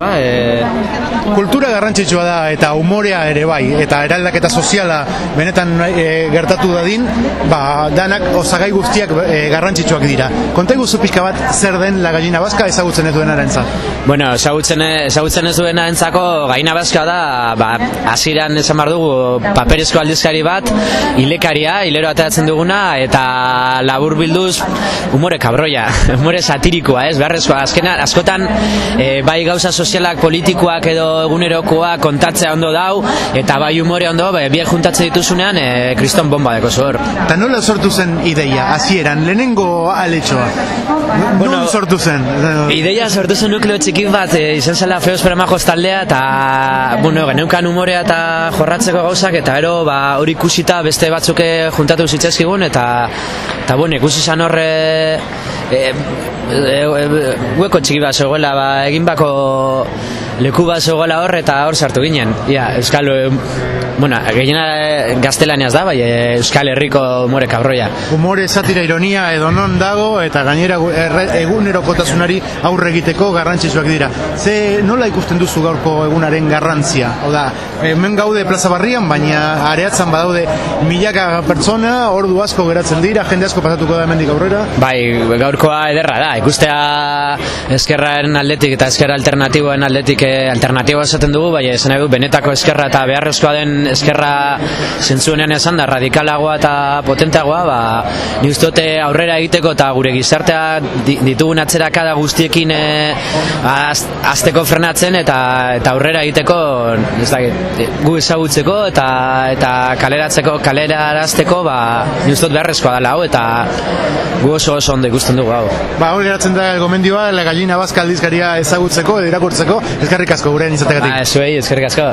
Ba, e, Kultura garrantzitsua da eta umorea ere bai, eta eraldaketa soziala benetan e, gertatu dadin, ba, danak osagai guztiak e, garrantzitsuak dira. Konta iguzu pixka bat zer den la gallina baska ezagutzen ez duenaren za. bueno, ezagutzen, ezagutzen ez duena entzako gaina bazka da, ba, hasieran esan bar dugu paperezko aldizkari bat, hilekaria, hilero ateratzen duguna, eta labur bilduz umore kabroia, umore satirikoa, ez, beharrezkoa, azkena, askotan, e, bai gauza sozialak, politikoak edo egunerokoa kontatzea ondo dau, eta bai umore ondo, be, biek juntatzen dituzunean, e, kriston bomba deko zor. Eta nola sortu zen ideia, hasieran lehenengo aletxoa? Bueno, non sortu zen? Ideia sortu zen nukleo txiki bat, e, izan zela feos peramajoz taldea, eta, bueno, geneukan umorea eta jorratzeko gauzak, eta ero, ba, hori ikusita beste batzuke juntatu zitzaizkigun, eta, eta bueno, ikusi zan horre, e, e, e, hueko txiki bat zegoela, ba, egin bako leku bat zegoela hor, eta hor sartu ginen. Ja, Euskal, e, bueno, gehiena e, gaztelaniaz da, bai, e, Euskal Herriko umore kabroia. Humore, satira, ironia edo non dago eta gainera egunerokotasunari aurre egiteko garrantzitsuak dira. Ze nola ikusten duzu gaurko egunaren garrantzia? Hau da, hemen gaude plaza barrian, baina areatzen badaude milaka pertsona, ordu asko geratzen dira, jende asko pasatuko da hemendik aurrera. Bai, gaurkoa ederra da, ikustea eskerraren aldetik eta eskerra alternatiboen aldetik eh, alternatiboa esaten dugu, bai esan dut, benetako eskerra eta beharrezkoa den eskerra zentzuenean esan da, radikalagoa eta potenteagoa, ba, ni uste dute aurrera egiteko eta gure gizartea di- ditugun atzerakada guztiekin eh, az, azteko frenatzen eta eta aurrera egiteko ez dakit, gu ezagutzeko eta eta kaleratzeko kalerarazteko ba ni uste dut beharrezkoa dela hau eta gu oso oso ondo ikusten dugu hau. Ba, hori geratzen da gomendioa, la gallina bazka aldizkaria ezagutzeko edo irakurtzeko, eskerrik asko gurean izategatik. Ba, zuei, eskerrik asko.